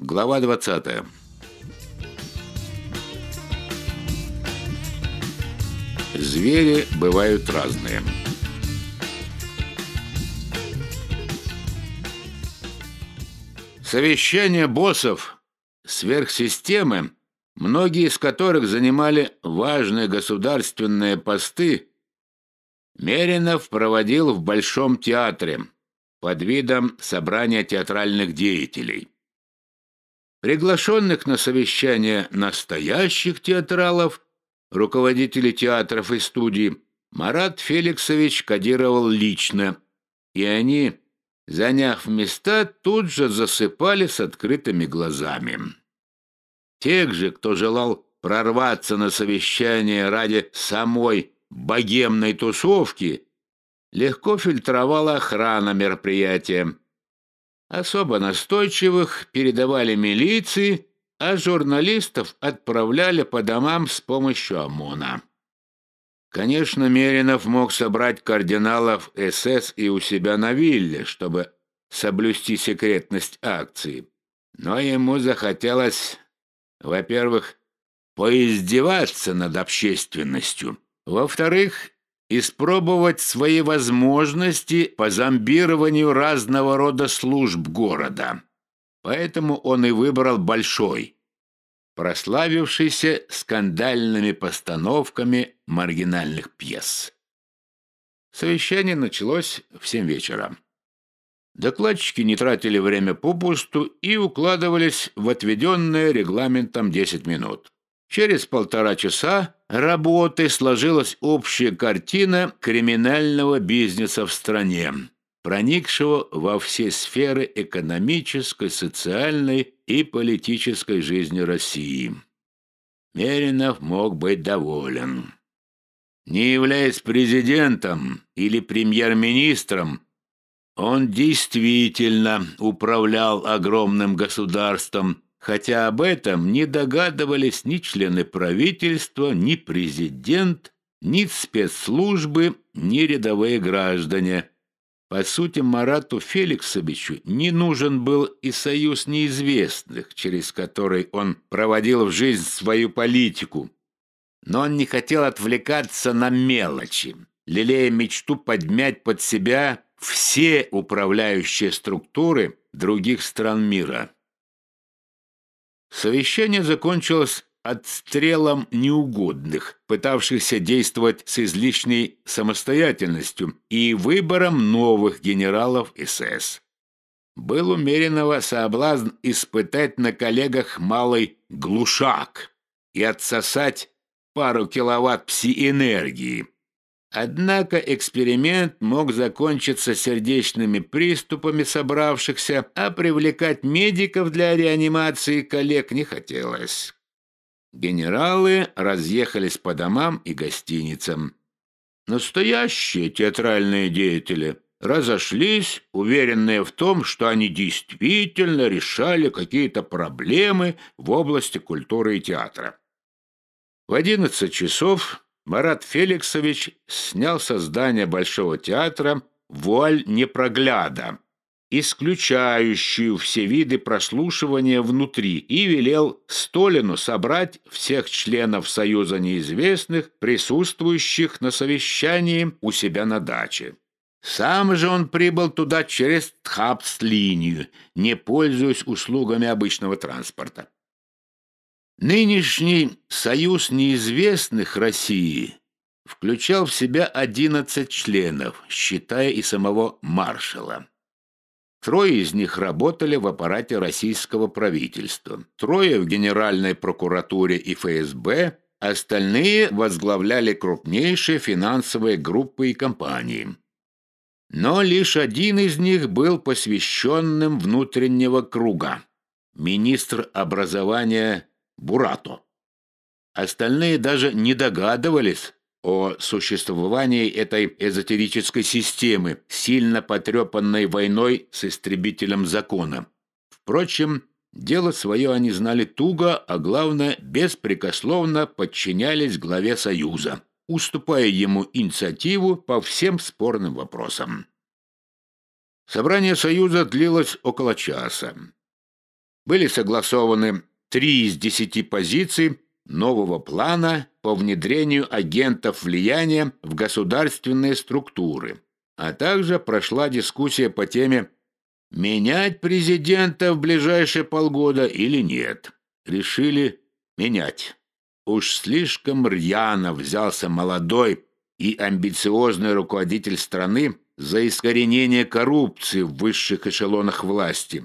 Глава 20. Звери бывают разные. Совещание боссов сверхсистемы, многие из которых занимали важные государственные посты, Меринов проводил в Большом театре под видом собрания театральных деятелей. Приглашенных на совещание настоящих театралов, руководителей театров и студий, Марат Феликсович кодировал лично, и они, заняв места, тут же засыпали с открытыми глазами. Тех же, кто желал прорваться на совещание ради самой богемной тусовки, легко фильтровала охрана мероприятия, Особо настойчивых передавали милиции, а журналистов отправляли по домам с помощью ОМОНа. Конечно, Меринов мог собрать кардиналов СС и у себя на вилле, чтобы соблюсти секретность акции. Но ему захотелось, во-первых, поиздеваться над общественностью, во-вторых, испробовать свои возможности по зомбированию разного рода служб города. Поэтому он и выбрал большой, прославившийся скандальными постановками маргинальных пьес. Совещание началось в семь вечера. Докладчики не тратили время попусту и укладывались в отведенные регламентом 10 минут. Через полтора часа работы сложилась общая картина криминального бизнеса в стране, проникшего во все сферы экономической, социальной и политической жизни России. Меринов мог быть доволен. Не являясь президентом или премьер-министром, он действительно управлял огромным государством, хотя об этом не догадывались ни члены правительства, ни президент, ни спецслужбы, ни рядовые граждане. По сути, Марату Феликсовичу не нужен был и союз неизвестных, через который он проводил в жизнь свою политику. Но он не хотел отвлекаться на мелочи, лелея мечту подмять под себя все управляющие структуры других стран мира. Совещание закончилось отстрелом неугодных, пытавшихся действовать с излишней самостоятельностью, и выбором новых генералов СС. Был умеренного соблазн испытать на коллегах малый глушак и отсосать пару киловатт пси-энергии, Однако эксперимент мог закончиться сердечными приступами собравшихся, а привлекать медиков для реанимации коллег не хотелось. Генералы разъехались по домам и гостиницам. Настоящие театральные деятели разошлись, уверенные в том, что они действительно решали какие-то проблемы в области культуры и театра. В одиннадцать часов Марат Феликсович снял со здания Большого театра вуаль непрогляда, исключающую все виды прослушивания внутри, и велел Столину собрать всех членов Союза неизвестных, присутствующих на совещании у себя на даче. Сам же он прибыл туда через Тхапс-линию, не пользуясь услугами обычного транспорта. Нынешний союз неизвестных России включал в себя 11 членов, считая и самого маршала. Трое из них работали в аппарате российского правительства, трое в Генеральной прокуратуре и ФСБ, остальные возглавляли крупнейшие финансовые группы и компании. Но лишь один из них был посвященным внутреннего круга – министр образования Бурато. Остальные даже не догадывались о существовании этой эзотерической системы, сильно потрепанной войной с истребителем закона. Впрочем, дело свое они знали туго, а главное, беспрекословно подчинялись главе Союза, уступая ему инициативу по всем спорным вопросам. Собрание Союза длилось около часа. были согласованы три из десяти позиций нового плана по внедрению агентов влияния в государственные структуры, а также прошла дискуссия по теме «менять президента в ближайшие полгода или нет». Решили менять. Уж слишком рьяно взялся молодой и амбициозный руководитель страны за искоренение коррупции в высших эшелонах власти,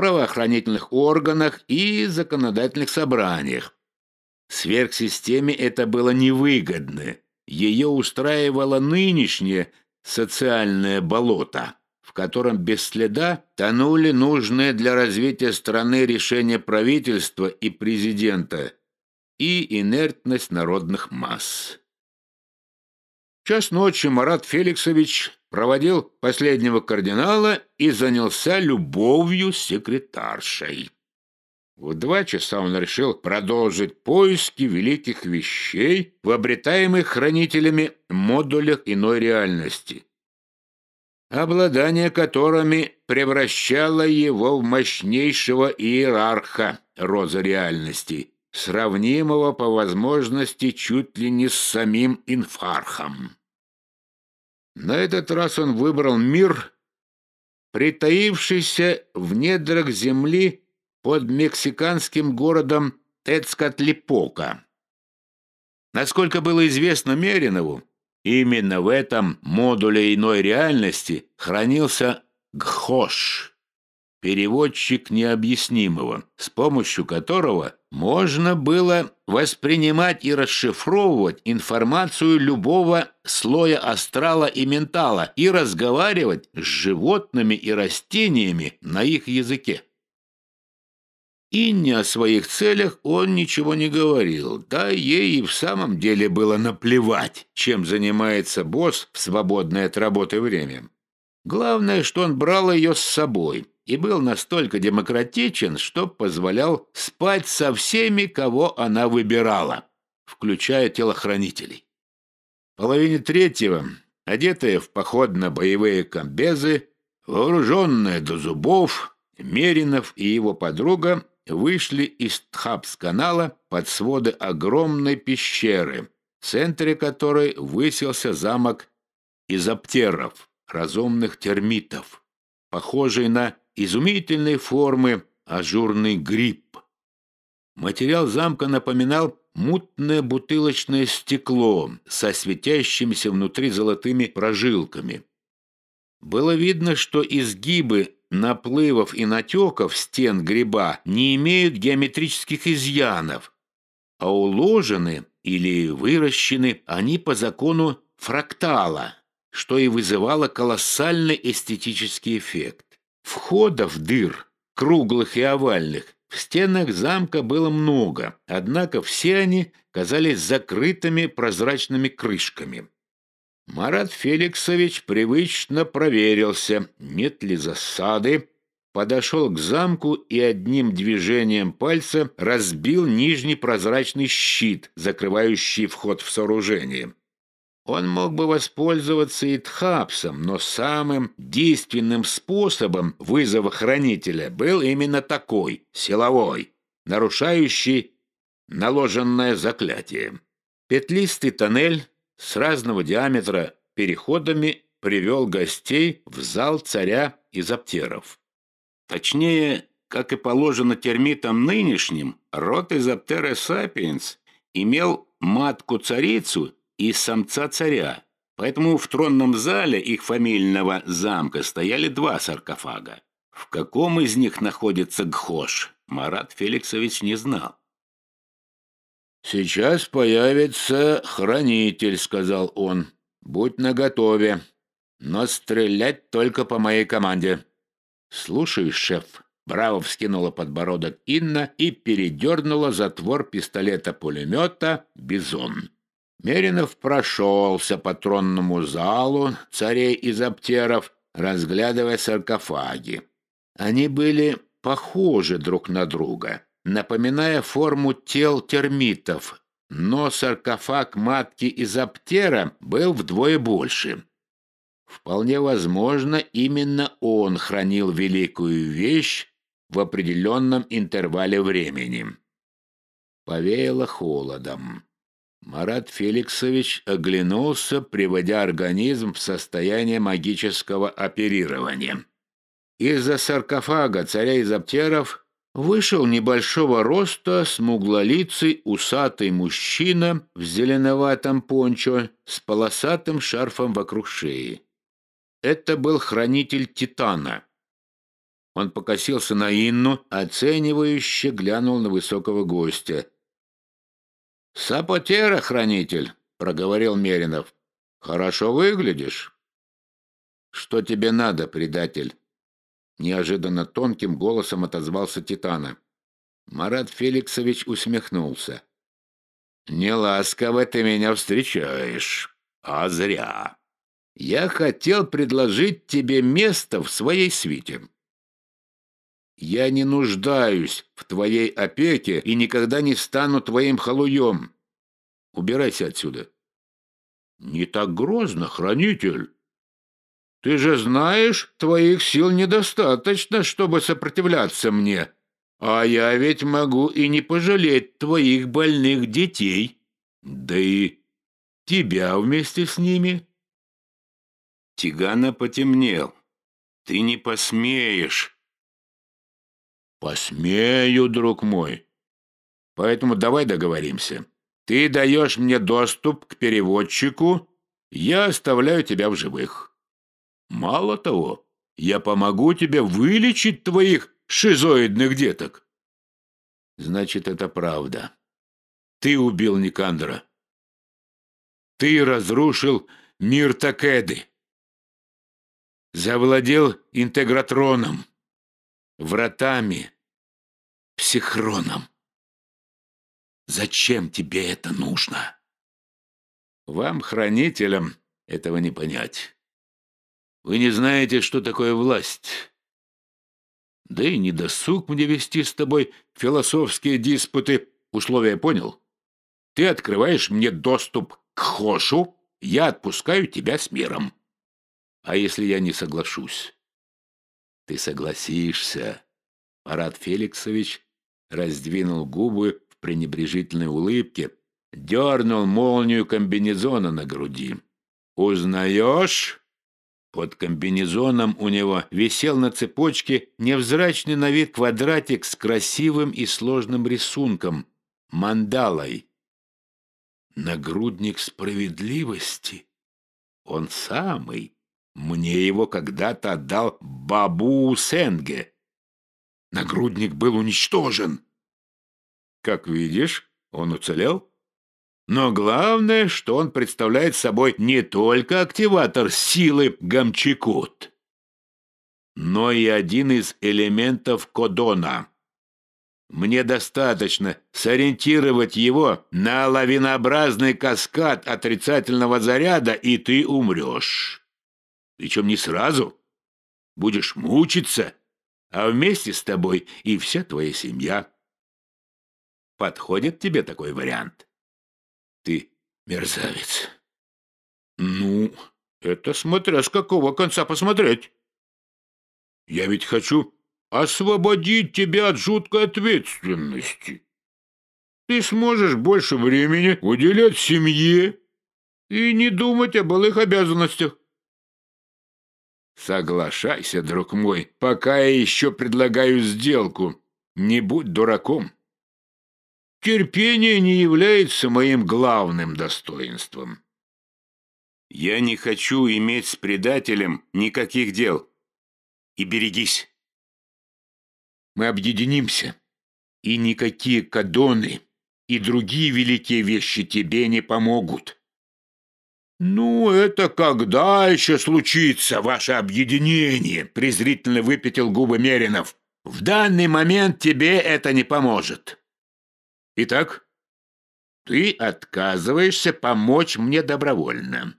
правоохранительных органах и законодательных собраниях. Сверхсистеме это было невыгодно. Ее устраивало нынешнее социальное болото, в котором без следа тонули нужные для развития страны решения правительства и президента и инертность народных масс час ночи Марат Феликсович проводил последнего кардинала и занялся любовью с секретаршей. В два часа он решил продолжить поиски великих вещей в обретаемых хранителями модулях иной реальности, обладание которыми превращало его в мощнейшего иерарха роза реальности, сравнимого по возможности чуть ли не с самим инфархом. На этот раз он выбрал мир, притаившийся в недрах земли под мексиканским городом Тецкатлипока. Насколько было известно Меринову, именно в этом модуле иной реальности хранился Гхош, переводчик необъяснимого, с помощью которого можно было воспринимать и расшифровывать информацию любого слоя астрала и ментала и разговаривать с животными и растениями на их языке. И не о своих целях он ничего не говорил, да ей и в самом деле было наплевать, чем занимается босс в свободное от работы время. Главное, что он брал ее с собой, и был настолько демократичен, что позволял спать со всеми, кого она выбирала, включая телохранителей. В половине третьего, одетая в походно-боевые комбезы, вооруженная до зубов, Меринов и его подруга вышли из Тхапс-канала под своды огромной пещеры, в центре которой высился замок из аптеров, разумных термитов, похожий на изумительной формы ажурный гриб. Материал замка напоминал мутное бутылочное стекло со светящимися внутри золотыми прожилками. Было видно, что изгибы наплывов и натеков стен гриба не имеют геометрических изъянов, а уложены или выращены они по закону фрактала, что и вызывало колоссальный эстетический эффект. Входов дыр, круглых и овальных, в стенах замка было много, однако все они казались закрытыми прозрачными крышками. Марат Феликсович привычно проверился, нет ли засады, подошел к замку и одним движением пальца разбил нижний прозрачный щит, закрывающий вход в сооружение. Он мог бы воспользоваться и тхапсом, но самым действенным способом вызова хранителя был именно такой, силовой, нарушающий наложенное заклятие. Петлистый тоннель с разного диаметра переходами привел гостей в зал царя из аптеров. Точнее, как и положено термитам нынешним, род из аптера сапиенс имел матку-царицу и самца царя, поэтому в тронном зале их фамильного замка стояли два саркофага. В каком из них находится Гхош, Марат Феликсович не знал. «Сейчас появится хранитель», — сказал он. «Будь наготове, но стрелять только по моей команде». «Слушай, шеф», — браво вскинула подбородок Инна и передернула затвор пистолета-пулемета «Бизон». Меринов прошелся по тронному залу царей из аптеров, разглядывая саркофаги. Они были похожи друг на друга, напоминая форму тел термитов, но саркофаг матки из аптера был вдвое больше. Вполне возможно, именно он хранил великую вещь, в определенном интервале времени. Повеяло холодом. Марат Феликсович оглянулся, приводя организм в состояние магического оперирования. Из-за саркофага царя из вышел небольшого роста смуглолицый усатый мужчина в зеленоватом пончо с полосатым шарфом вокруг шеи. Это был хранитель Титана. Он покосился на Инну, оценивающе глянул на высокого гостя. «Сапотера, хранитель!» — проговорил Меринов. «Хорошо выглядишь». «Что тебе надо, предатель?» Неожиданно тонким голосом отозвался Титана. Марат Феликсович усмехнулся. «Не ласково ты меня встречаешь, а зря. Я хотел предложить тебе место в своей свите. Я не нуждаюсь в твоей опеке и никогда не стану твоим халуем. Убирайся отсюда. Не так грозно, хранитель. Ты же знаешь, твоих сил недостаточно, чтобы сопротивляться мне. А я ведь могу и не пожалеть твоих больных детей. Да и тебя вместе с ними. Тигана потемнел. Ты не посмеешь. Посмею, друг мой. Поэтому давай договоримся. Ты даешь мне доступ к переводчику, я оставляю тебя в живых. Мало того, я помогу тебе вылечить твоих шизоидных деток. Значит, это правда. Ты убил Никандра. Ты разрушил мир Такеды. Завладел интегратроном вратами, психроном. Зачем тебе это нужно? Вам, хранителям, этого не понять. Вы не знаете, что такое власть. Да и не досуг мне вести с тобой философские диспуты. Условия понял? Ты открываешь мне доступ к Хошу, я отпускаю тебя с миром. А если я не соглашусь? Ты согласишься. Марат Феликсович раздвинул губы в пренебрежительной улыбке, дернул молнию комбинезона на груди. «Узнаешь?» Под комбинезоном у него висел на цепочке невзрачный на вид квадратик с красивым и сложным рисунком — мандалой. Нагрудник справедливости. Он самый. Мне его когда-то отдал Бабу Сенге. Нагрудник был уничтожен. Как видишь, он уцелел. Но главное, что он представляет собой не только активатор силы Гамчикут, но и один из элементов кодона. Мне достаточно сориентировать его на лавинообразный каскад отрицательного заряда, и ты умрешь. Причем не сразу. Будешь мучиться, а вместе с тобой и вся твоя семья. Подходит тебе такой вариант? Ты мерзавец. Ну, это смотря с какого конца посмотреть. Я ведь хочу освободить тебя от жуткой ответственности. Ты сможешь больше времени уделять семье и не думать о былых обязанностях. Соглашайся, друг мой, пока я еще предлагаю сделку. Не будь дураком. Терпение не является моим главным достоинством. Я не хочу иметь с предателем никаких дел. И берегись. Мы объединимся, и никакие кадоны и другие великие вещи тебе не помогут. «Ну, это когда еще случится ваше объединение?» — презрительно выпятил губы Меринов. «В данный момент тебе это не поможет. Итак, ты отказываешься помочь мне добровольно.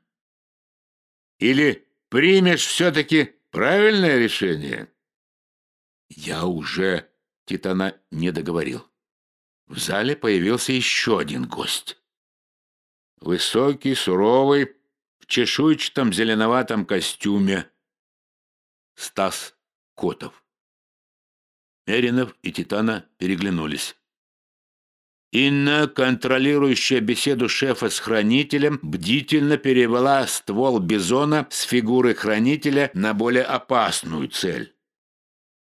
Или примешь все-таки правильное решение?» Я уже Титана не договорил. В зале появился еще один гость. Высокий, суровый, в чешуйчатом зеленоватом костюме. Стас Котов. Меринов и Титана переглянулись. Инна, контролирующая беседу шефа с хранителем, бдительно перевела ствол бизона с фигуры хранителя на более опасную цель.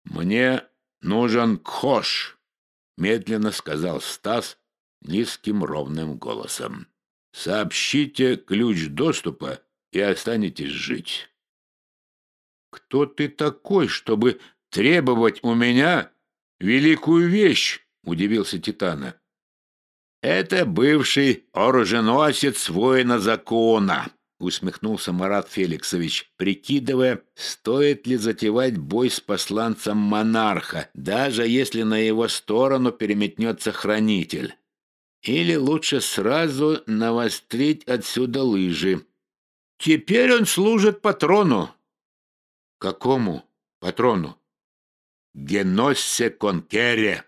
«Мне нужен Кхош», — медленно сказал Стас низким ровным голосом. «Сообщите ключ доступа и останетесь жить». «Кто ты такой, чтобы требовать у меня великую вещь?» — удивился Титана. «Это бывший оруженосец воина закона», — усмехнулся Марат Феликсович, прикидывая, стоит ли затевать бой с посланцем монарха, даже если на его сторону переметнется хранитель. Или лучше сразу навострить отсюда лыжи. Теперь он служит патрону. Какому патрону? Геноссе Конкере.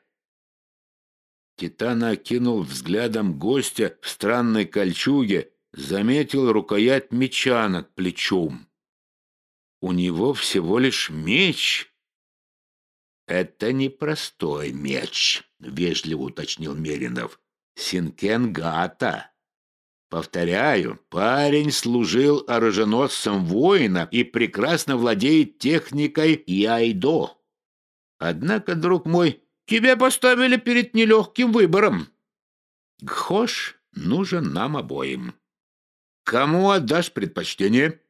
Титана окинул взглядом гостя в странной кольчуге, заметил рукоять меча над плечом. У него всего лишь меч. «Это не простой меч», — вежливо уточнил Меринов. «Синкенгата». Повторяю, парень служил оруженосцем воина и прекрасно владеет техникой яйдо. Однако, друг мой, Тебя поставили перед нелегким выбором. Гхош нужен нам обоим. Кому отдашь предпочтение?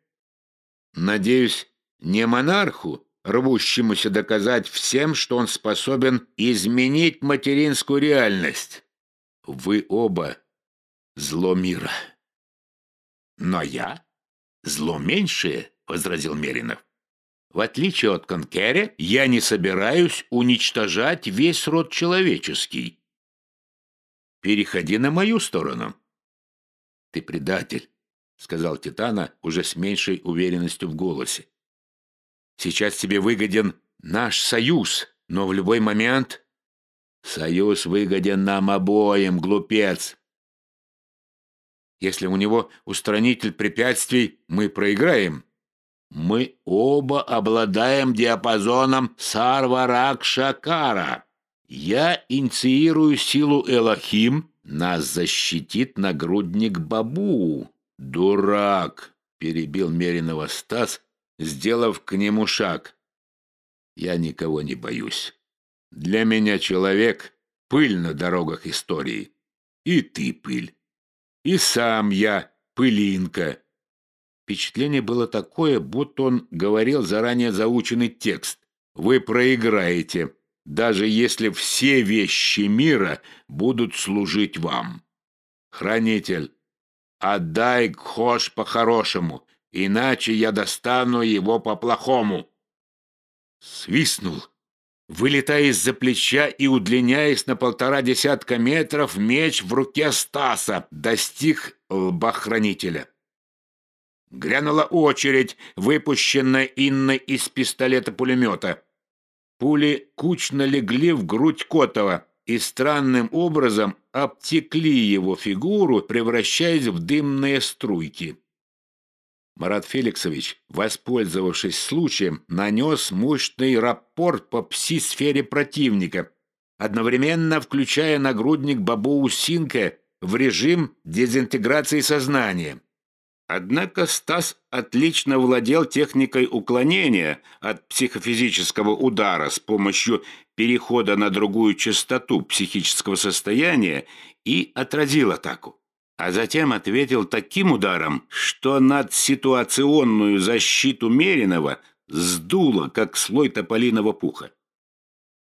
Надеюсь, не монарху, рвущемуся доказать всем, что он способен изменить материнскую реальность. Вы оба зло мира. Но я зло меньшее, — возразил Меринов. В отличие от Конкере, я не собираюсь уничтожать весь род человеческий. Переходи на мою сторону. Ты предатель, сказал Титана уже с меньшей уверенностью в голосе. Сейчас тебе выгоден наш союз, но в любой момент... Союз выгоден нам обоим, глупец. Если у него устранитель препятствий, мы проиграем. Мы оба обладаем диапазоном Сарварак-Шакара. Я инициирую силу Элохим, нас защитит нагрудник Бабу. Дурак, перебил Меринова Стас, сделав к нему шаг. Я никого не боюсь. Для меня человек — пыль на дорогах истории. И ты пыль. И сам я пылинка. Впечатление было такое, будто он говорил заранее заученный текст. «Вы проиграете, даже если все вещи мира будут служить вам. Хранитель, отдай Хош по-хорошему, иначе я достану его по-плохому». Свистнул, вылетая из-за плеча и удлиняясь на полтора десятка метров, меч в руке Стаса достиг лба хранителя. Грянула очередь, выпущенная Инной из пистолета-пулемета. Пули кучно легли в грудь Котова и странным образом обтекли его фигуру, превращаясь в дымные струйки. Марат Феликсович, воспользовавшись случаем, нанес мощный рапорт по пси-сфере противника, одновременно включая нагрудник Бабоу Синка в режим дезинтеграции сознания. Однако Стас отлично владел техникой уклонения от психофизического удара с помощью перехода на другую частоту психического состояния и отразил атаку. А затем ответил таким ударом, что над ситуационную защиту Меринова сдуло, как слой тополиного пуха.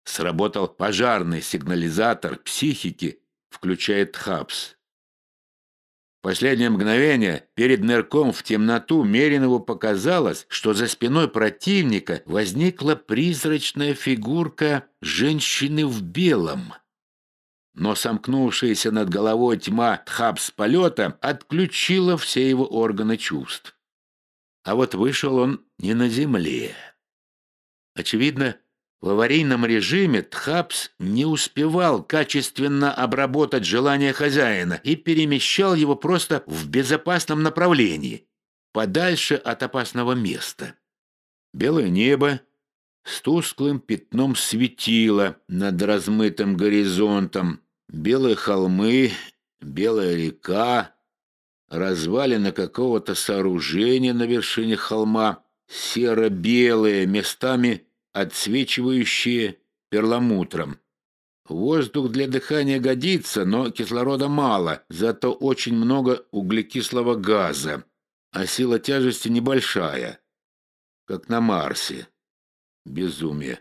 Сработал пожарный сигнализатор психики, включая ТХАПС. Последнее мгновение перед нырком в темноту Меринову показалось, что за спиной противника возникла призрачная фигурка женщины в белом. Но сомкнувшаяся над головой тьма тхапс полета отключила все его органы чувств. А вот вышел он не на земле. Очевидно, в аварийном режиме Тхапс не успевал качественно обработать желание хозяина и перемещал его просто в безопасном направлении, подальше от опасного места. Белое небо, с тусклым пятном светила над размытым горизонтом. Белые холмы, белая река, развалины какого-то сооружения на вершине холма, серо-белые, местами отсвечивающие перламутром. Воздух для дыхания годится, но кислорода мало, зато очень много углекислого газа, а сила тяжести небольшая, как на Марсе. Безумие.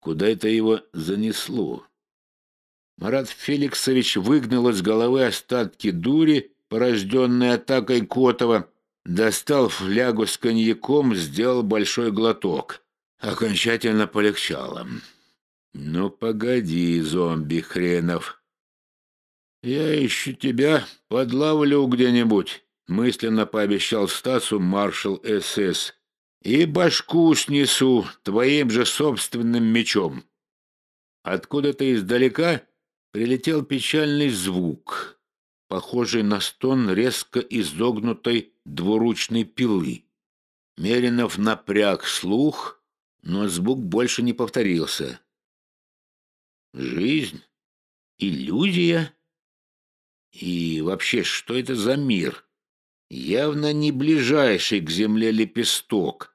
Куда это его занесло? Марат Феликсович выгнал из головы остатки дури, порожденной атакой Котова, достал флягу с коньяком, сделал большой глоток. Окончательно полегчало. «Ну, погоди, зомби хренов. Я ищу тебя, подлавлю где-нибудь», — мысленно пообещал Стасу маршал СС. «И башку снесу твоим же собственным мечом». Откуда-то издалека прилетел печальный звук, похожий на стон резко изогнутой двуручной пилы. Меринов напряг слух, но звук больше не повторился. Жизнь? Иллюзия? И вообще, что это за мир? Явно не ближайший к Земле лепесток.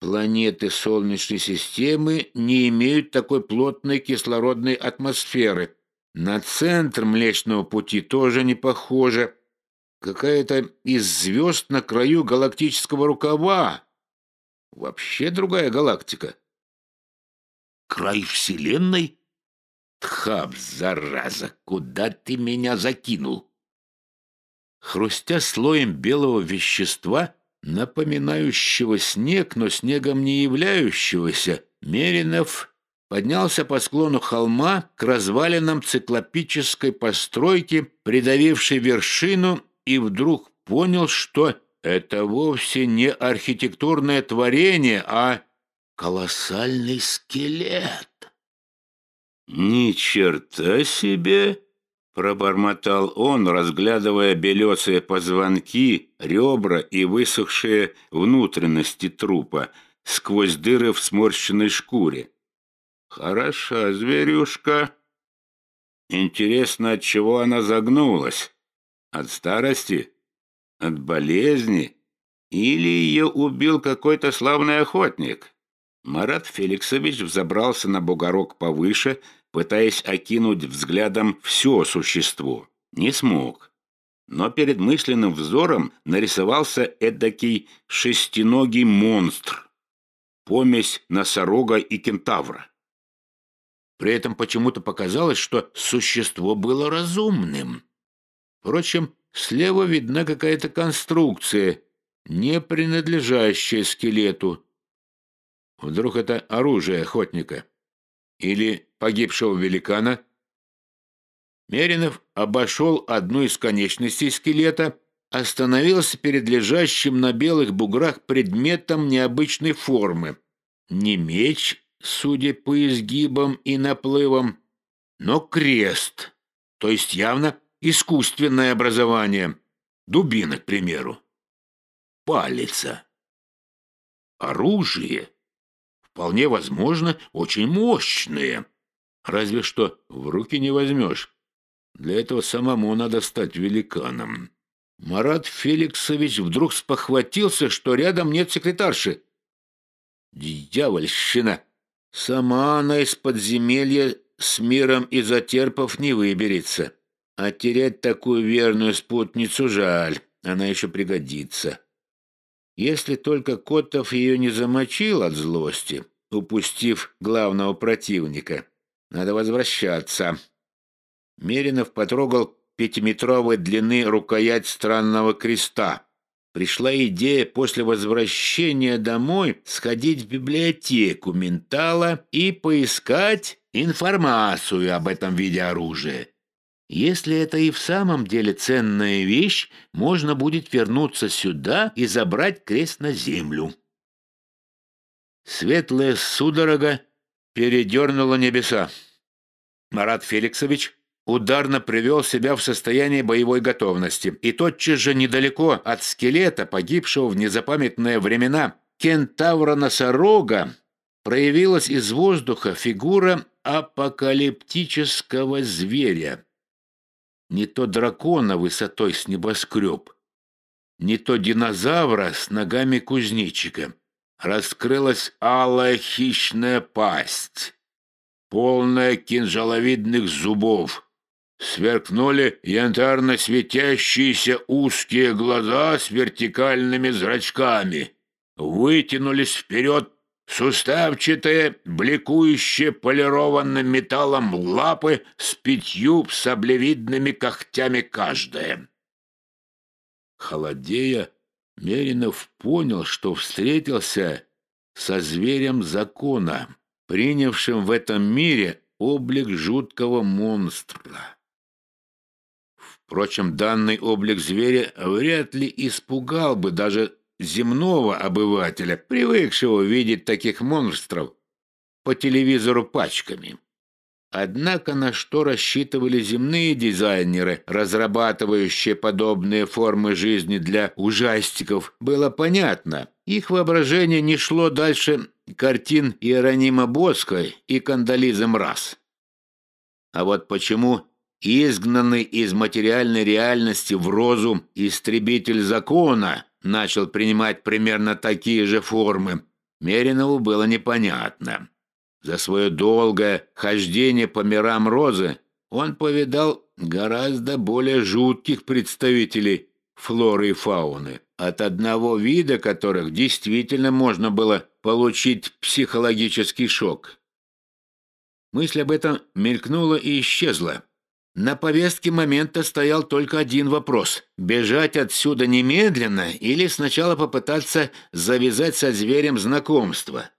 Планеты Солнечной системы не имеют такой плотной кислородной атмосферы. На центр Млечного Пути тоже не похоже. Какая-то из звезд на краю галактического рукава. Вообще другая галактика. Край Вселенной? Тхаб, зараза, куда ты меня закинул? Хрустя слоем белого вещества, напоминающего снег, но снегом не являющегося, Меринов поднялся по склону холма к развалинам циклопической постройки, придавившей вершину, и вдруг понял, что это вовсе не архитектурное творение, а колоссальный скелет. «Ни черта себе!» — пробормотал он, разглядывая белесые позвонки, ребра и высохшие внутренности трупа сквозь дыры в сморщенной шкуре. «Хороша зверюшка!» Интересно, от чего она загнулась? От старости? От болезни? Или ее убил какой-то славный охотник? Марат Феликсович взобрался на бугорок повыше, пытаясь окинуть взглядом все существо. Не смог. Но перед мысленным взором нарисовался эдакий шестиногий монстр. Помесь носорога и кентавра. При этом почему-то показалось, что существо было разумным. Впрочем, слева видна какая-то конструкция, не принадлежащая скелету, Вдруг это оружие охотника? Или погибшего великана? Меринов обошел одну из конечностей скелета, остановился перед лежащим на белых буграх предметом необычной формы. Не меч, судя по изгибам и наплывам, но крест, то есть явно искусственное образование. Дубина, к примеру. Палица. Оружие вполне возможно, очень мощные. Разве что в руки не возьмешь. Для этого самому надо стать великаном. Марат Феликсович вдруг спохватился, что рядом нет секретарши. Дьявольщина! Сама она из подземелья с миром и затерпов не выберется. А терять такую верную спутницу жаль, она еще пригодится. Если только Котов ее не замочил от злости, упустив главного противника. Надо возвращаться. Меринов потрогал пятиметровой длины рукоять странного креста. Пришла идея после возвращения домой сходить в библиотеку Ментала и поискать информацию об этом виде оружия. Если это и в самом деле ценная вещь, можно будет вернуться сюда и забрать крест на землю. Светлая судорога передернула небеса. Марат Феликсович ударно привел себя в состояние боевой готовности, и тотчас же недалеко от скелета, погибшего в незапамятные времена, кентавра-носорога проявилась из воздуха фигура апокалиптического зверя. Не то дракона высотой с небоскреб, не то динозавра с ногами кузнечика. Раскрылась алая хищная пасть, полная кинжаловидных зубов. Сверкнули янтарно светящиеся узкие глаза с вертикальными зрачками. Вытянулись вперед суставчатые, бликующие полированным металлом лапы с пятью саблевидными когтями каждая. Холодея, Меринов понял, что встретился со зверем закона, принявшим в этом мире облик жуткого монстра. Впрочем, данный облик зверя вряд ли испугал бы даже земного обывателя, привыкшего видеть таких монстров по телевизору пачками. Однако на что рассчитывали земные дизайнеры, разрабатывающие подобные формы жизни для ужастиков, было понятно. Их воображение не шло дальше картин Иеронима Боска и Кандализы Мраз. А вот почему изгнанный из материальной реальности в розу истребитель закона начал принимать примерно такие же формы, Меринову было непонятно. За свое долгое хождение по мирам розы он повидал гораздо более жутких представителей флоры и фауны, от одного вида которых действительно можно было получить психологический шок. Мысль об этом мелькнула и исчезла. На повестке момента стоял только один вопрос – бежать отсюда немедленно или сначала попытаться завязать со зверем знакомство.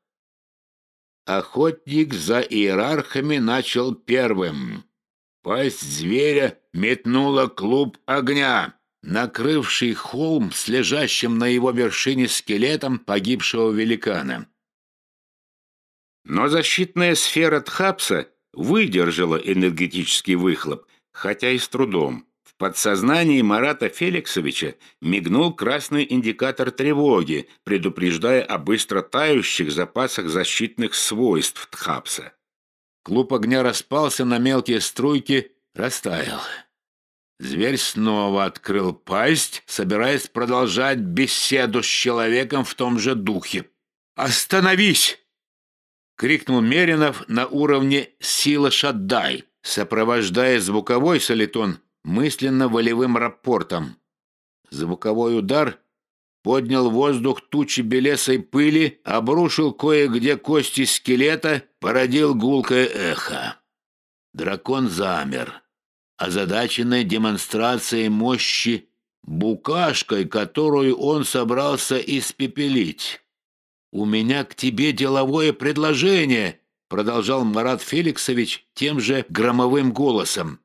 Охотник за иерархами начал первым. Пасть зверя метнула клуб огня, накрывший холм с лежащим на его вершине скелетом погибшего великана. Но защитная сфера Тхапса выдержала энергетический выхлоп, хотя и с трудом. Подсознании Марата Феликсовича мигнул красный индикатор тревоги, предупреждая о быстро тающих запасах защитных свойств Тхапса. Клуб огня распался на мелкие струйки, растаял. Зверь снова открыл пасть, собираясь продолжать беседу с человеком в том же духе. «Остановись!» — крикнул Меринов на уровне сила Шаддай сопровождая звуковой солитон мысленно-волевым рапортом. Звуковой удар поднял воздух тучи белесой пыли, обрушил кое-где кости скелета, породил гулкое эхо. Дракон замер, озадаченной демонстрацией мощи букашкой, которую он собрался испепелить. «У меня к тебе деловое предложение!» продолжал Марат Феликсович тем же громовым голосом.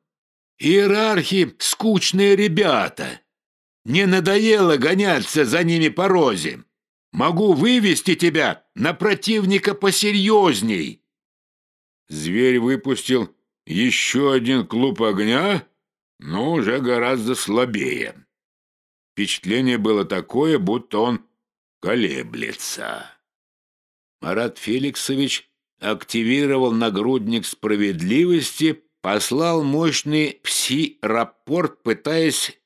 «Иерархи — скучные ребята. Не надоело гоняться за ними по розе. Могу вывести тебя на противника посерьезней». Зверь выпустил еще один клуб огня, но уже гораздо слабее. Впечатление было такое, будто он колеблется. Марат Феликсович активировал нагрудник справедливости, послал мощный пси-рапорт, пытаясь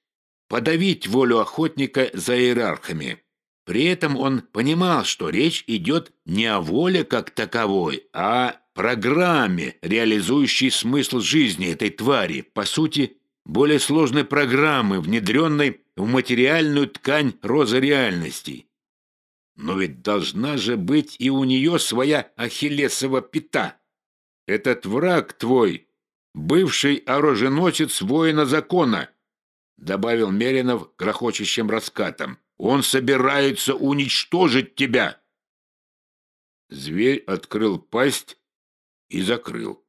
подавить волю охотника за иерархами. При этом он понимал, что речь идет не о воле как таковой, а о программе, реализующей смысл жизни этой твари, по сути, более сложной программы, внедренной в материальную ткань розы реальностей. Но ведь должна же быть и у нее своя ахиллесова пята. Этот враг твой, бывший оруженосец воина закона, добавил Меринов грохочущим раскатом. Он собирается уничтожить тебя. Зверь открыл пасть и закрыл.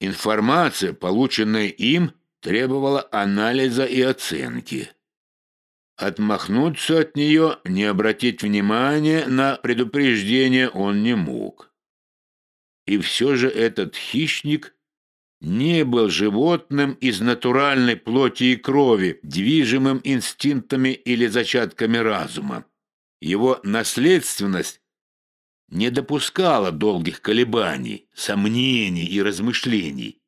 Информация, полученная им, требовала анализа и оценки. Отмахнуться от нее, не обратить внимания на предупреждение он не мог. И все же этот хищник не был животным из натуральной плоти и крови, движимым инстинктами или зачатками разума. Его наследственность не допускала долгих колебаний, сомнений и размышлений.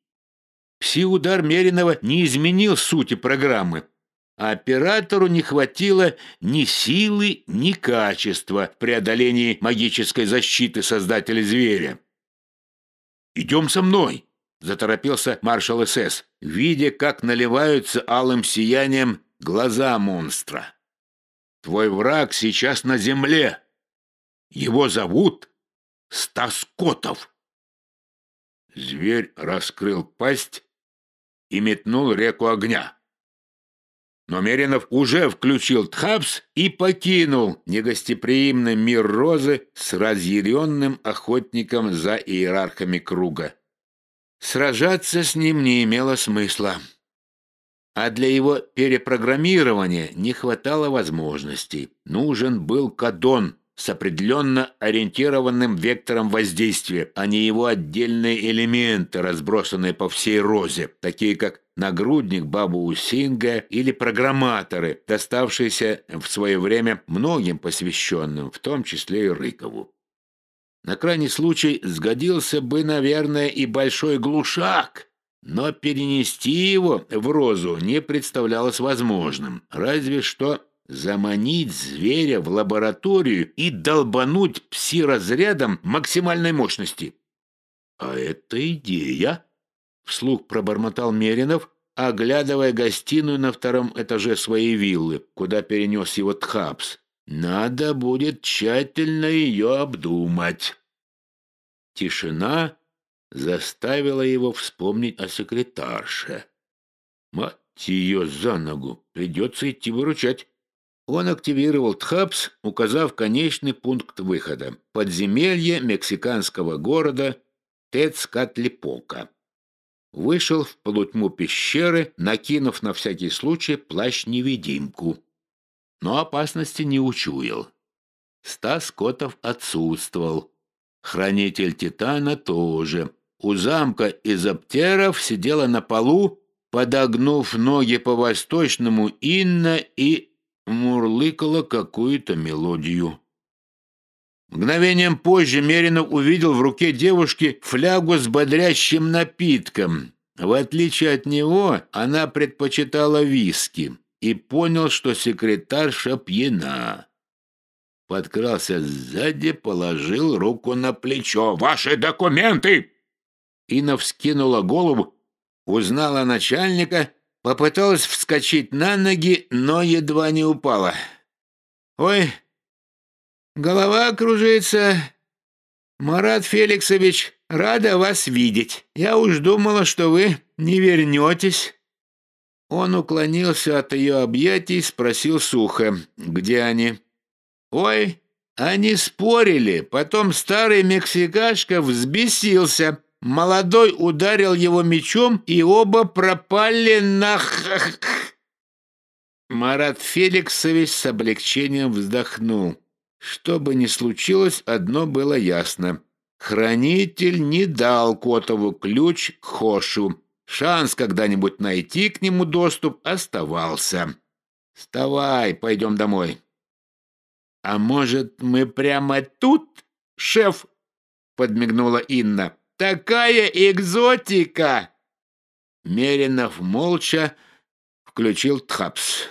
Пси-удар Меринова не изменил сути программы, а оператору не хватило ни силы, ни качества в преодолении магической защиты создателя зверя. «Идем со мной!» — заторопился маршал СС, видя, как наливаются алым сиянием глаза монстра. «Твой враг сейчас на земле. Его зовут Стас Котов». Зверь раскрыл пасть и метнул реку огня. Но Меринов уже включил Тхапс и покинул негостеприимный мир Розы с разъяренным охотником за иерархами круга. Сражаться с ним не имело смысла. А для его перепрограммирования не хватало возможностей. Нужен был кадон, с определенно ориентированным вектором воздействия, а не его отдельные элементы, разбросанные по всей розе, такие как нагрудник Бабу Усинга или программаторы, доставшиеся в свое время многим посвященным, в том числе и Рыкову. На крайний случай сгодился бы, наверное, и большой глушак, но перенести его в розу не представлялось возможным, разве что заманить зверя в лабораторию и долбануть пси-разрядом максимальной мощности. «А это идея!» — вслух пробормотал Меринов, оглядывая гостиную на втором этаже своей виллы, куда перенес его Тхапс. «Надо будет тщательно ее обдумать». Тишина заставила его вспомнить о секретарше. «Мать ее за ногу! Придется идти выручать!» Он активировал ТХАПС, указав конечный пункт выхода – подземелье мексиканского города Тецкатлипока. Вышел в полутьму пещеры, накинув на всякий случай плащ-невидимку. Но опасности не учуял. Стас Котов отсутствовал. Хранитель Титана тоже. У замка из аптеров сидела на полу, подогнув ноги по-восточному Инна и мурлыкала какую-то мелодию. Мгновением позже Меринов увидел в руке девушки флягу с бодрящим напитком. В отличие от него, она предпочитала виски и понял, что секретарша пьяна. Подкрался сзади, положил руку на плечо. «Ваши документы!» Инна вскинула голову, узнала начальника Попыталась вскочить на ноги, но едва не упала. «Ой, голова кружится. Марат Феликсович, рада вас видеть. Я уж думала, что вы не вернетесь». Он уклонился от ее объятий, спросил сухо, где они. «Ой, они спорили, потом старый мексикашка взбесился». Молодой ударил его мечом, и оба пропали на... Марат Феликсович с облегчением вздохнул. Что бы ни случилось, одно было ясно. Хранитель не дал Котову ключ к Хошу. Шанс когда-нибудь найти к нему доступ оставался. «Вставай, пойдем домой». «А может, мы прямо тут, шеф?» — подмигнула Инна. Такая экзотика!» Меринов молча включил Тхапс.